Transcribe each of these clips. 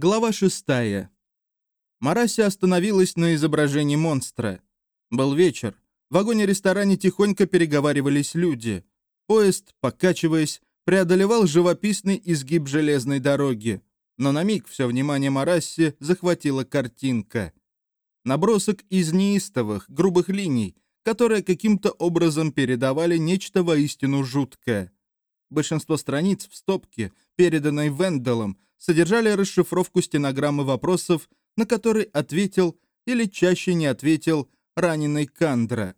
Глава шестая. Мараси остановилась на изображении монстра. Был вечер. В вагоне-ресторане тихонько переговаривались люди. Поезд, покачиваясь, преодолевал живописный изгиб железной дороги. Но на миг все внимание Марасси захватила картинка. Набросок из неистовых, грубых линий, которые каким-то образом передавали нечто воистину жуткое. Большинство страниц в стопке, переданной Венделом, содержали расшифровку стенограммы вопросов, на который ответил или чаще не ответил раненый Кандра.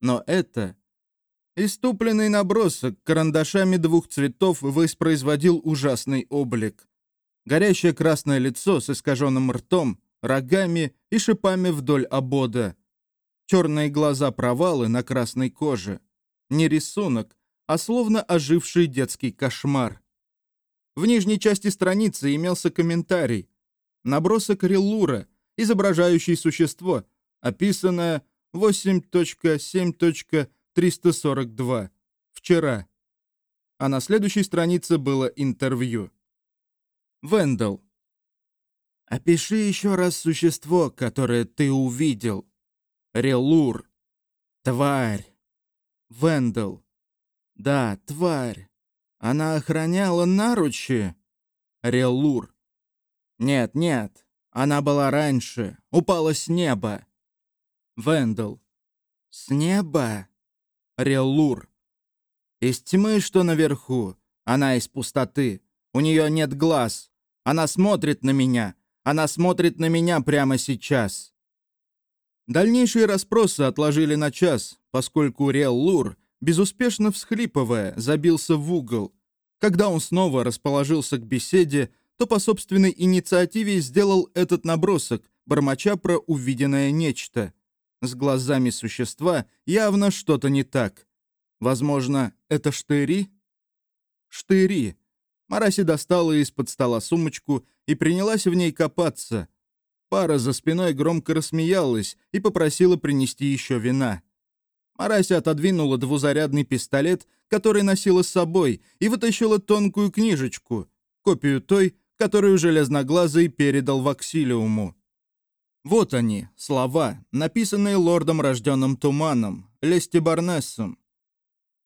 Но это... Иступленный набросок карандашами двух цветов воспроизводил ужасный облик. Горящее красное лицо с искаженным ртом, рогами и шипами вдоль обода. Черные глаза-провалы на красной коже. Не рисунок, а словно оживший детский кошмар. В нижней части страницы имелся комментарий. Набросок Реллура, изображающий существо, описанное 8.7.342. Вчера. А на следующей странице было интервью. Вендел. «Опиши еще раз существо, которое ты увидел. Релур. Тварь. Вендел. Да, тварь. Она охраняла наручи? Релур. Нет, нет. Она была раньше. Упала с неба. Вендел. С неба? Релур. Из тьмы, что наверху. Она из пустоты. У нее нет глаз. Она смотрит на меня. Она смотрит на меня прямо сейчас. Дальнейшие расспросы отложили на час, поскольку Реллур безуспешно всхлипывая, забился в угол. Когда он снова расположился к беседе, то по собственной инициативе сделал этот набросок, бормоча про увиденное нечто. С глазами существа явно что-то не так. Возможно, это штыри? Штыри. Мараси достала из-под стола сумочку и принялась в ней копаться. Пара за спиной громко рассмеялась и попросила принести еще вина. Мараси отодвинула двузарядный пистолет, который носила с собой, и вытащила тонкую книжечку, копию той, которую Железноглазый передал Ваксилиуму. Вот они, слова, написанные лордом рожденным Туманом, Лести Барнессом.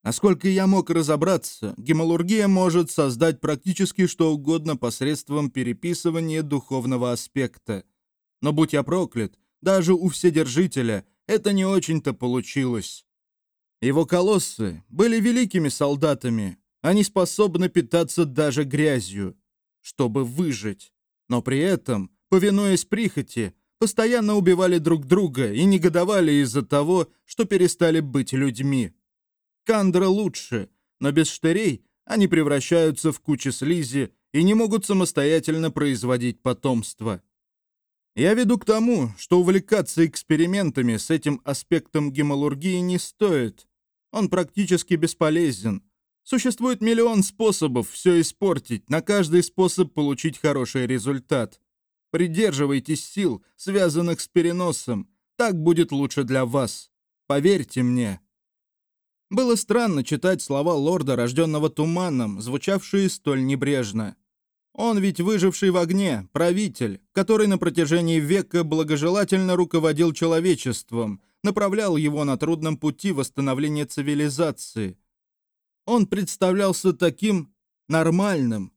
Насколько я мог разобраться, гемалургия может создать практически что угодно посредством переписывания духовного аспекта. Но будь я проклят, даже у Вседержителя это не очень-то получилось. Его колоссы были великими солдатами, они способны питаться даже грязью, чтобы выжить. Но при этом, повинуясь прихоти, постоянно убивали друг друга и негодовали из-за того, что перестали быть людьми. Кандра лучше, но без штырей они превращаются в кучи слизи и не могут самостоятельно производить потомство. Я веду к тому, что увлекаться экспериментами с этим аспектом гемалургии не стоит. Он практически бесполезен. Существует миллион способов все испортить, на каждый способ получить хороший результат. Придерживайтесь сил, связанных с переносом. Так будет лучше для вас. Поверьте мне. Было странно читать слова лорда, рожденного туманом, звучавшие столь небрежно. Он ведь выживший в огне, правитель, который на протяжении века благожелательно руководил человечеством, направлял его на трудном пути восстановления цивилизации. Он представлялся таким нормальным.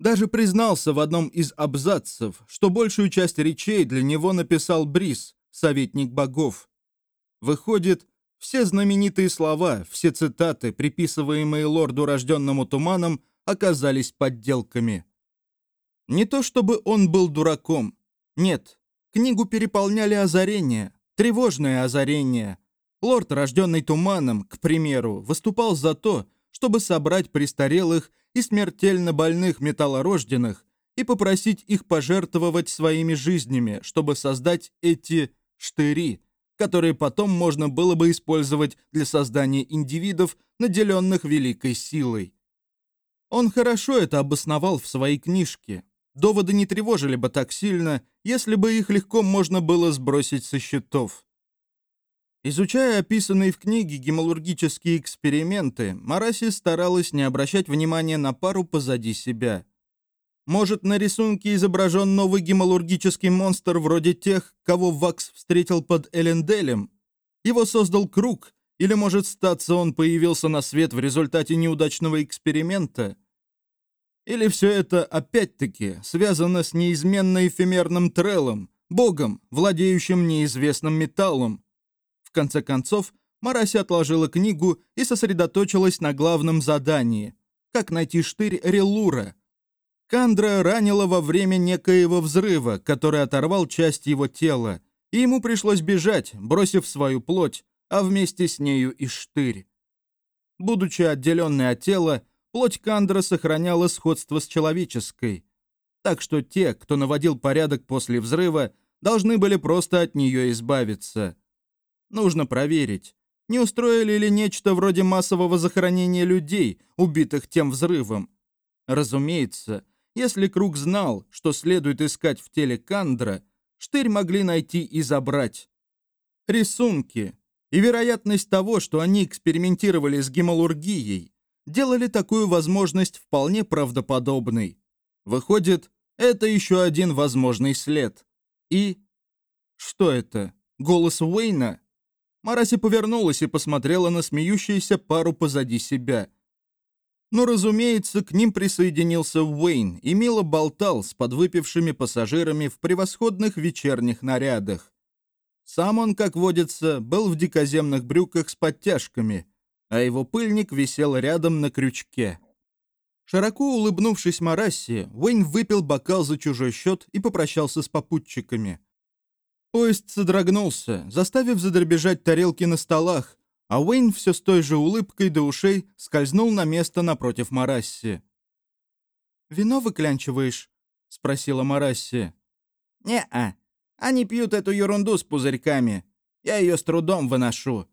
Даже признался в одном из абзацев, что большую часть речей для него написал Брис, советник богов. Выходит, все знаменитые слова, все цитаты, приписываемые лорду, рожденному туманом, оказались подделками. Не то чтобы он был дураком. Нет, книгу переполняли озарения, тревожные озарения. Лорд, рожденный туманом, к примеру, выступал за то, чтобы собрать престарелых и смертельно больных металлорожденных и попросить их пожертвовать своими жизнями, чтобы создать эти штыри, которые потом можно было бы использовать для создания индивидов, наделенных великой силой. Он хорошо это обосновал в своей книжке, доводы не тревожили бы так сильно, если бы их легко можно было сбросить со счетов. Изучая описанные в книге гемалургические эксперименты, Мараси старалась не обращать внимания на пару позади себя. Может, на рисунке изображен новый гемалургический монстр вроде тех, кого Вакс встретил под Эленделем? Его создал Круг, или, может, статься он появился на свет в результате неудачного эксперимента? Или все это, опять-таки, связано с неизменно эфемерным Треллом, богом, владеющим неизвестным металлом? В конце концов, Мараси отложила книгу и сосредоточилась на главном задании — как найти штырь Релура. Кандра ранила во время некоего взрыва, который оторвал часть его тела, и ему пришлось бежать, бросив свою плоть, а вместе с нею и штырь. Будучи отделенной от тела, плоть Кандра сохраняла сходство с человеческой, так что те, кто наводил порядок после взрыва, должны были просто от нее избавиться. Нужно проверить, не устроили ли нечто вроде массового захоронения людей, убитых тем взрывом. Разумеется, если Круг знал, что следует искать в теле Кандра, штырь могли найти и забрать. Рисунки и вероятность того, что они экспериментировали с гемалургией, делали такую возможность вполне правдоподобной. Выходит, это еще один возможный след. И... Что это? Голос Уэйна? Мараси повернулась и посмотрела на смеющуюся пару позади себя. Но, разумеется, к ним присоединился Уэйн и мило болтал с подвыпившими пассажирами в превосходных вечерних нарядах. Сам он, как водится, был в дикоземных брюках с подтяжками, а его пыльник висел рядом на крючке. Широко улыбнувшись Марасси, Уэйн выпил бокал за чужой счет и попрощался с попутчиками. Поезд содрогнулся, заставив задребежать тарелки на столах, а Уэйн все с той же улыбкой до ушей скользнул на место напротив Марасси. «Вино выклянчиваешь?» — спросила Марасси. «Не-а. Они пьют эту ерунду с пузырьками. Я ее с трудом выношу.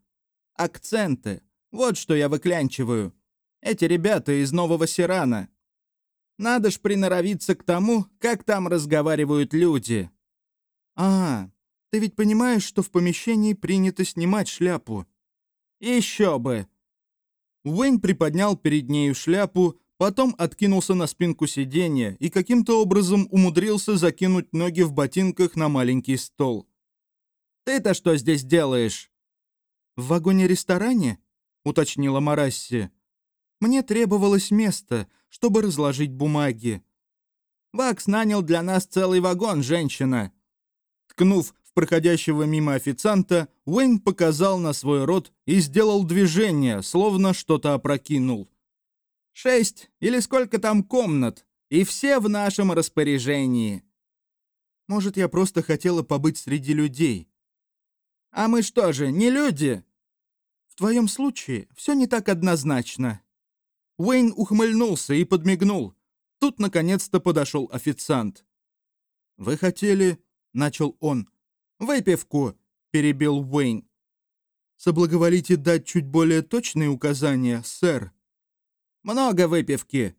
Акценты. Вот что я выклянчиваю. Эти ребята из Нового Сирана. Надо ж приноровиться к тому, как там разговаривают люди». «А, ты ведь понимаешь, что в помещении принято снимать шляпу?» «Еще бы!» Уэйн приподнял перед нею шляпу, потом откинулся на спинку сиденья и каким-то образом умудрился закинуть ноги в ботинках на маленький стол. «Ты-то что здесь делаешь?» «В вагоне-ресторане?» — уточнила Марасси. «Мне требовалось место, чтобы разложить бумаги». «Вакс нанял для нас целый вагон, женщина!» Ткнув проходящего мимо официанта, Уэйн показал на свой рот и сделал движение, словно что-то опрокинул. «Шесть или сколько там комнат, и все в нашем распоряжении». «Может, я просто хотела побыть среди людей?» «А мы что же, не люди?» «В твоем случае все не так однозначно». Уэйн ухмыльнулся и подмигнул. Тут, наконец-то, подошел официант. «Вы хотели...» — начал он. «Выпивку!» — перебил Уэйн. «Соблаговолите дать чуть более точные указания, сэр». «Много выпивки!»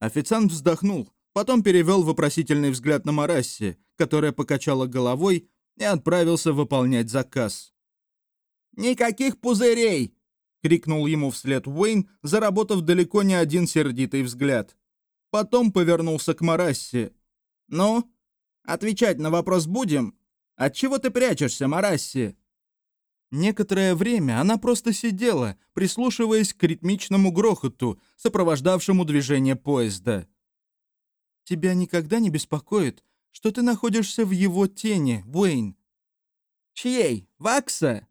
Официант вздохнул, потом перевел вопросительный взгляд на Марасси, которая покачала головой и отправился выполнять заказ. «Никаких пузырей!» — крикнул ему вслед Уэйн, заработав далеко не один сердитый взгляд. Потом повернулся к Марасси. «Ну, отвечать на вопрос будем?» Отчего ты прячешься, Марасси?» Некоторое время она просто сидела, прислушиваясь к ритмичному грохоту, сопровождавшему движение поезда. «Тебя никогда не беспокоит, что ты находишься в его тени, Уэйн?» «Чьей? Вакса?»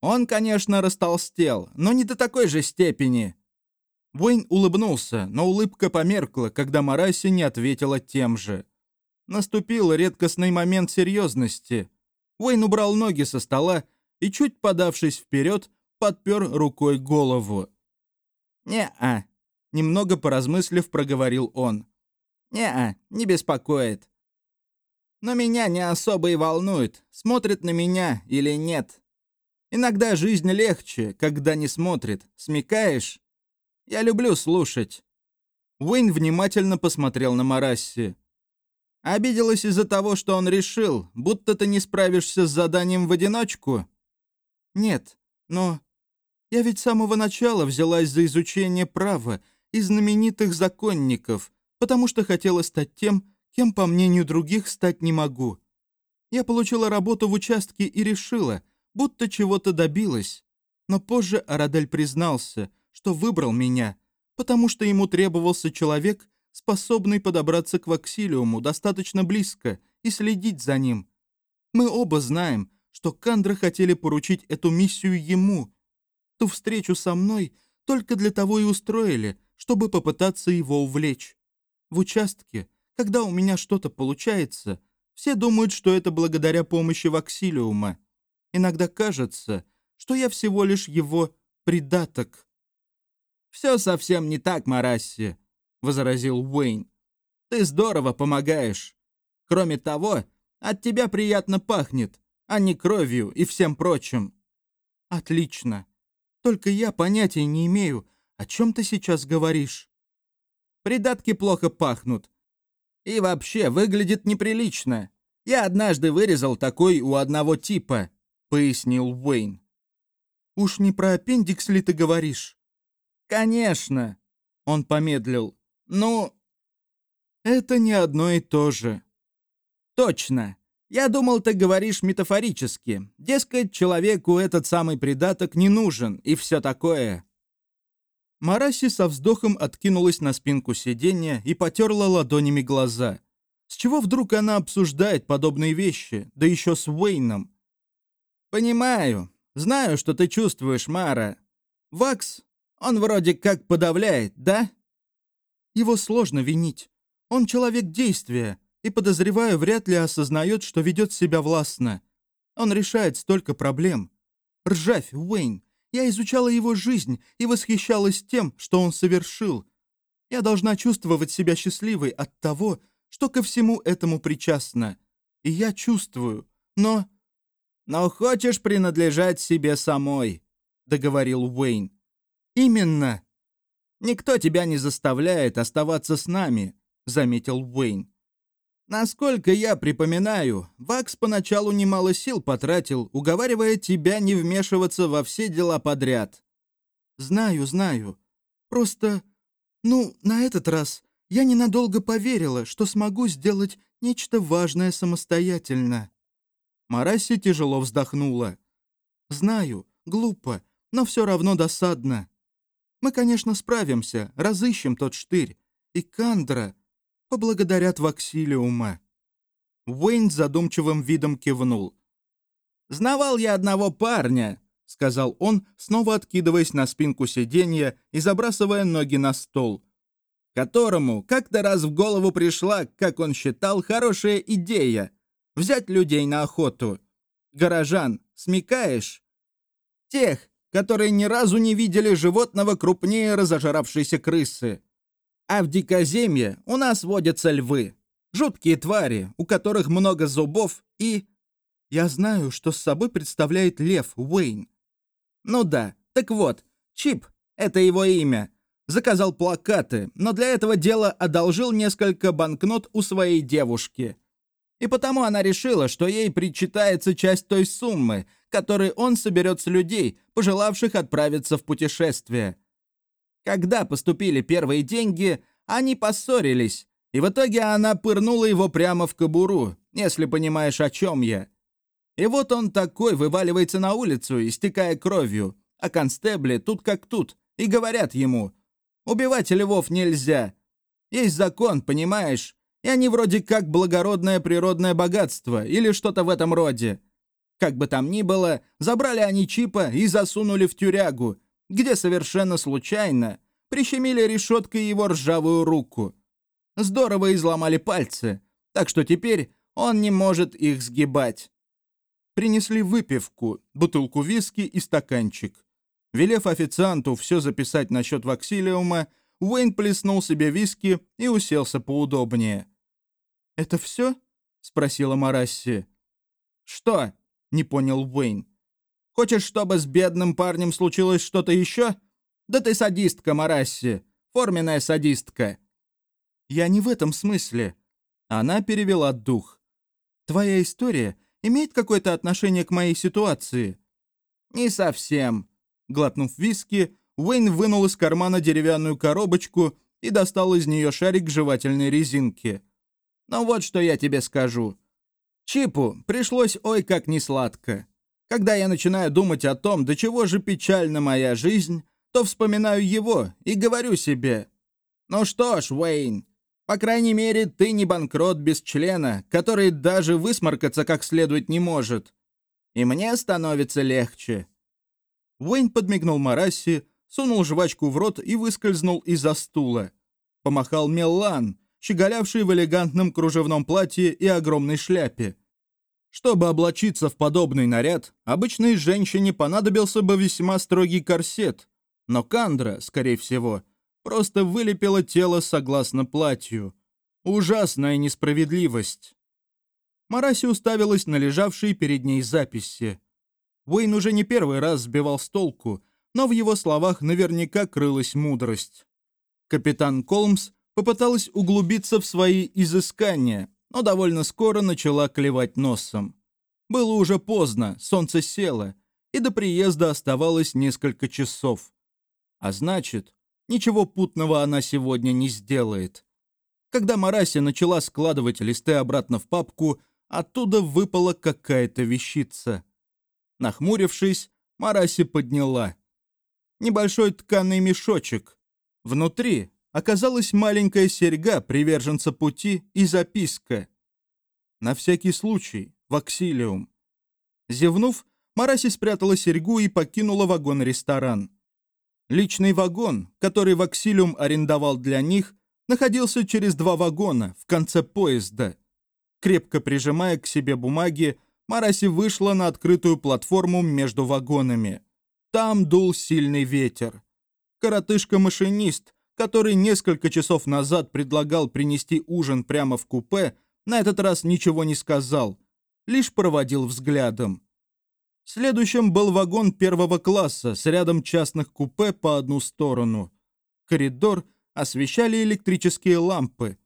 «Он, конечно, растолстел, но не до такой же степени». Уэйн улыбнулся, но улыбка померкла, когда Мараси не ответила тем же. Наступил редкостный момент серьезности. Уэйн убрал ноги со стола и, чуть подавшись вперед, подпер рукой голову. «Не-а», — немного поразмыслив, проговорил он. «Не-а, не беспокоит. Но меня не особо и волнует, смотрит на меня или нет. Иногда жизнь легче, когда не смотрит, смекаешь? Я люблю слушать». Уэйн внимательно посмотрел на Марасси. Обиделась из-за того, что он решил, будто ты не справишься с заданием в одиночку? Нет, но... Я ведь с самого начала взялась за изучение права и знаменитых законников, потому что хотела стать тем, кем, по мнению других, стать не могу. Я получила работу в участке и решила, будто чего-то добилась. Но позже Арадель признался, что выбрал меня, потому что ему требовался человек, способный подобраться к Ваксилиуму достаточно близко и следить за ним. Мы оба знаем, что Кандра хотели поручить эту миссию ему. Ту встречу со мной только для того и устроили, чтобы попытаться его увлечь. В участке, когда у меня что-то получается, все думают, что это благодаря помощи Ваксилиума. Иногда кажется, что я всего лишь его придаток. «Все совсем не так, Марасси», — возразил Уэйн. «Ты здорово помогаешь. Кроме того, от тебя приятно пахнет, а не кровью и всем прочим». «Отлично. Только я понятия не имею, о чем ты сейчас говоришь». «Придатки плохо пахнут. И вообще выглядит неприлично. Я однажды вырезал такой у одного типа», — пояснил Уэйн. «Уж не про аппендикс ли ты говоришь?» «Конечно!» — он помедлил. «Ну...» «Это не одно и то же». «Точно. Я думал, ты говоришь метафорически. Дескать, человеку этот самый придаток не нужен и все такое». Мараси со вздохом откинулась на спинку сиденья и потерла ладонями глаза. С чего вдруг она обсуждает подобные вещи, да еще с Уэйном? «Понимаю. Знаю, что ты чувствуешь, Мара. Вакс, он вроде как подавляет, да?» Его сложно винить. Он человек действия, и, подозреваю, вряд ли осознает, что ведет себя властно. Он решает столько проблем. Ржавь, Уэйн. Я изучала его жизнь и восхищалась тем, что он совершил. Я должна чувствовать себя счастливой от того, что ко всему этому причастна. И я чувствую, но... «Но хочешь принадлежать себе самой», — договорил Уэйн. «Именно. Никто тебя не заставляет оставаться с нами», — заметил Уэйн. Насколько я припоминаю, Вакс поначалу немало сил потратил, уговаривая тебя не вмешиваться во все дела подряд. Знаю, знаю. Просто, ну, на этот раз я ненадолго поверила, что смогу сделать нечто важное самостоятельно. Мараси тяжело вздохнула. Знаю, глупо, но все равно досадно. Мы, конечно, справимся, разыщем тот штырь. И Кандра, поблагодарят Ваксилиума». Уэйн задумчивым видом кивнул. «Знавал я одного парня», — сказал он, снова откидываясь на спинку сиденья и забрасывая ноги на стол, которому как-то раз в голову пришла, как он считал, хорошая идея — взять людей на охоту. Горожан, смекаешь? Тех, которые ни разу не видели животного крупнее разожравшейся крысы. А в дикоземье у нас водятся львы. Жуткие твари, у которых много зубов и... Я знаю, что с собой представляет лев Уэйн. Ну да, так вот, Чип — это его имя. Заказал плакаты, но для этого дела одолжил несколько банкнот у своей девушки. И потому она решила, что ей причитается часть той суммы, которую он соберет с людей, пожелавших отправиться в путешествие. Когда поступили первые деньги, они поссорились, и в итоге она пырнула его прямо в кобуру, если понимаешь, о чем я. И вот он такой вываливается на улицу, истекая кровью, а констебли тут как тут, и говорят ему, «Убивать львов нельзя. Есть закон, понимаешь? И они вроде как благородное природное богатство или что-то в этом роде. Как бы там ни было, забрали они Чипа и засунули в тюрягу, где совершенно случайно прищемили решеткой его ржавую руку. Здорово изломали пальцы, так что теперь он не может их сгибать. Принесли выпивку, бутылку виски и стаканчик. Велев официанту все записать насчет ваксилиума, Уэйн плеснул себе виски и уселся поудобнее. «Это все?» — спросила Марасси. «Что?» — не понял Уэйн. Хочешь, чтобы с бедным парнем случилось что-то еще? Да ты садистка, Марасси. Форменная садистка. Я не в этом смысле. Она перевела дух. Твоя история имеет какое-то отношение к моей ситуации? Не совсем. Глотнув виски, Уэйн вынул из кармана деревянную коробочку и достал из нее шарик жевательной резинки. «Ну вот что я тебе скажу. Чипу пришлось ой как несладко. Когда я начинаю думать о том, до чего же печальна моя жизнь, то вспоминаю его и говорю себе, «Ну что ж, Уэйн, по крайней мере, ты не банкрот без члена, который даже высморкаться как следует не может. И мне становится легче». Уэйн подмигнул Марасси, сунул жвачку в рот и выскользнул из-за стула. Помахал Меллан, щеголявший в элегантном кружевном платье и огромной шляпе. Чтобы облачиться в подобный наряд, обычной женщине понадобился бы весьма строгий корсет, но Кандра, скорее всего, просто вылепила тело согласно платью. Ужасная несправедливость. Мараси уставилась на лежавшие перед ней записи. Уэйн уже не первый раз сбивал с толку, но в его словах наверняка крылась мудрость. Капитан Колмс попыталась углубиться в свои изыскания, но довольно скоро начала клевать носом. Было уже поздно, солнце село, и до приезда оставалось несколько часов. А значит, ничего путного она сегодня не сделает. Когда Мараси начала складывать листы обратно в папку, оттуда выпала какая-то вещица. Нахмурившись, Мараси подняла. Небольшой тканый мешочек. Внутри оказалась маленькая серьга приверженца пути и записка. На всякий случай, ваксилиум. Зевнув, Мараси спрятала серьгу и покинула вагон-ресторан. Личный вагон, который Ваксилиум арендовал для них, находился через два вагона в конце поезда. Крепко прижимая к себе бумаги, Мараси вышла на открытую платформу между вагонами. Там дул сильный ветер. Коротышка-машинист, который несколько часов назад предлагал принести ужин прямо в купе, на этот раз ничего не сказал, лишь проводил взглядом. Следующим был вагон первого класса с рядом частных купе по одну сторону. Коридор освещали электрические лампы.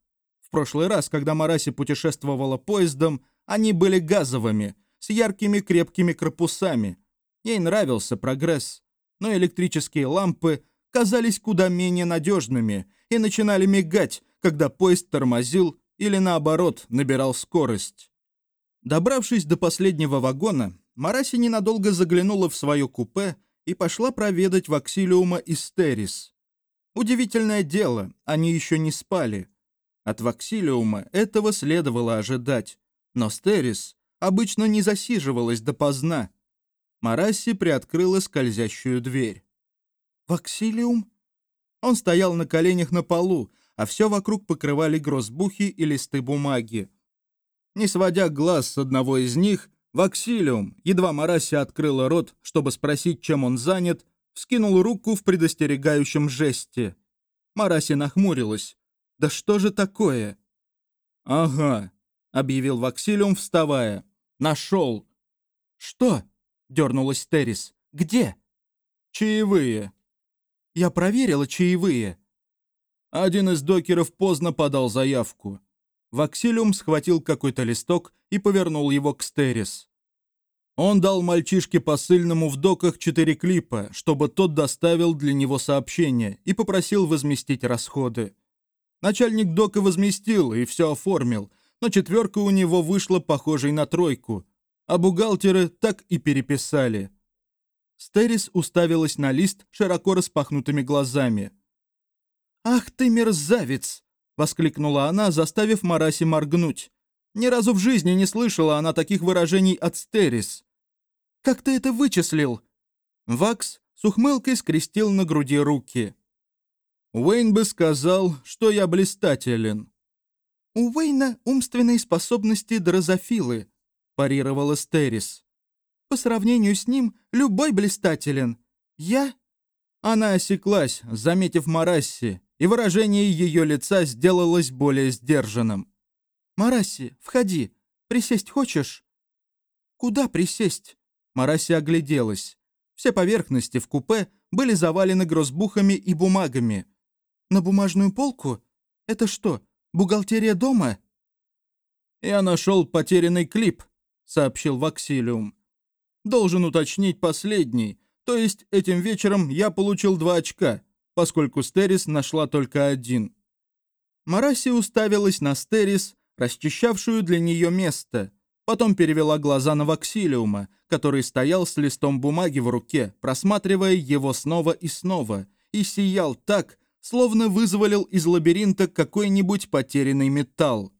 В прошлый раз, когда Мараси путешествовала поездом, они были газовыми, с яркими крепкими корпусами. Ей нравился прогресс, но электрические лампы казались куда менее надежными и начинали мигать, когда поезд тормозил или наоборот набирал скорость. Добравшись до последнего вагона, Мараси ненадолго заглянула в свое купе и пошла проведать Ваксилиума и Стерис. Удивительное дело, они еще не спали. От Ваксилиума этого следовало ожидать, но Стерис обычно не засиживалась допоздна. Мараси приоткрыла скользящую дверь. «Ваксилиум?» Он стоял на коленях на полу, а все вокруг покрывали грозбухи и листы бумаги. Не сводя глаз с одного из них, Ваксилиум, едва Мараси открыла рот, чтобы спросить, чем он занят, вскинул руку в предостерегающем жесте. Мараси нахмурилась. «Да что же такое?» «Ага», — объявил Ваксилиум, вставая. «Нашел». «Что?» — дернулась Террис. «Где?» «Чаевые». Я проверила чаевые». Один из докеров поздно подал заявку. Ваксилиум схватил какой-то листок и повернул его к Стерис. Он дал мальчишке посыльному в доках четыре клипа, чтобы тот доставил для него сообщение и попросил возместить расходы. Начальник дока возместил и все оформил, но четверка у него вышла похожей на тройку, а бухгалтеры так и переписали – Стерис уставилась на лист широко распахнутыми глазами. «Ах ты мерзавец!» — воскликнула она, заставив Мараси моргнуть. Ни разу в жизни не слышала она таких выражений от Стерис. «Как ты это вычислил?» Вакс с ухмылкой скрестил на груди руки. «Уэйн бы сказал, что я блистателен». «У Уэйна умственные способности дрозофилы», — парировала Стерис. По сравнению с ним любой блистателен. Я...» Она осеклась, заметив Марасси, и выражение ее лица сделалось более сдержанным. «Марасси, входи. Присесть хочешь?» «Куда присесть?» Марасси огляделась. Все поверхности в купе были завалены грозбухами и бумагами. «На бумажную полку? Это что, бухгалтерия дома?» «Я нашел потерянный клип», — сообщил Ваксилиум. Должен уточнить последний, то есть этим вечером я получил два очка. поскольку Стерис нашла только один. Мараси уставилась на Стерис, расчищавшую для нее место, потом перевела глаза на Ваксилиума, который стоял с листом бумаги в руке, просматривая его снова и снова, и сиял так, словно вызволил из лабиринта какой-нибудь потерянный металл.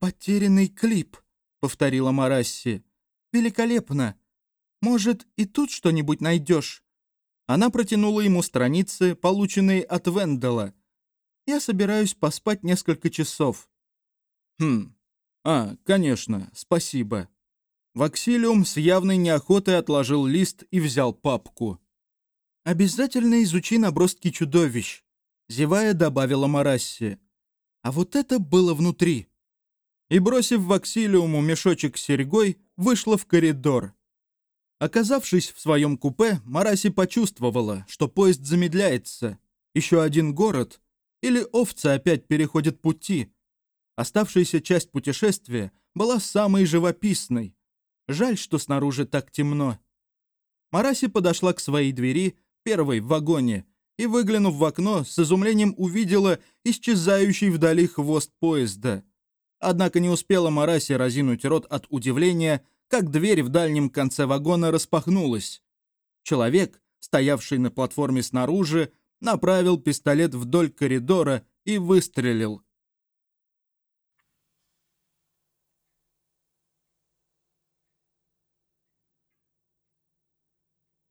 «Потерянный клип», — повторила Марасси. «Великолепно! Может, и тут что-нибудь найдешь?» Она протянула ему страницы, полученные от Вендела. «Я собираюсь поспать несколько часов». «Хм. А, конечно, спасибо». Ваксилиум с явной неохотой отложил лист и взял папку. «Обязательно изучи наброски чудовищ», — зевая добавила Марасси. «А вот это было внутри». И, бросив Ваксилиуму мешочек с серьгой, вышла в коридор. Оказавшись в своем купе, Мараси почувствовала, что поезд замедляется. Еще один город, или овцы опять переходят пути. Оставшаяся часть путешествия была самой живописной. Жаль, что снаружи так темно. Мараси подошла к своей двери первой в вагоне, и, выглянув в окно, с изумлением увидела исчезающий вдали хвост поезда. Однако не успела Мараси разинуть рот от удивления, как дверь в дальнем конце вагона распахнулась. Человек, стоявший на платформе снаружи, направил пистолет вдоль коридора и выстрелил.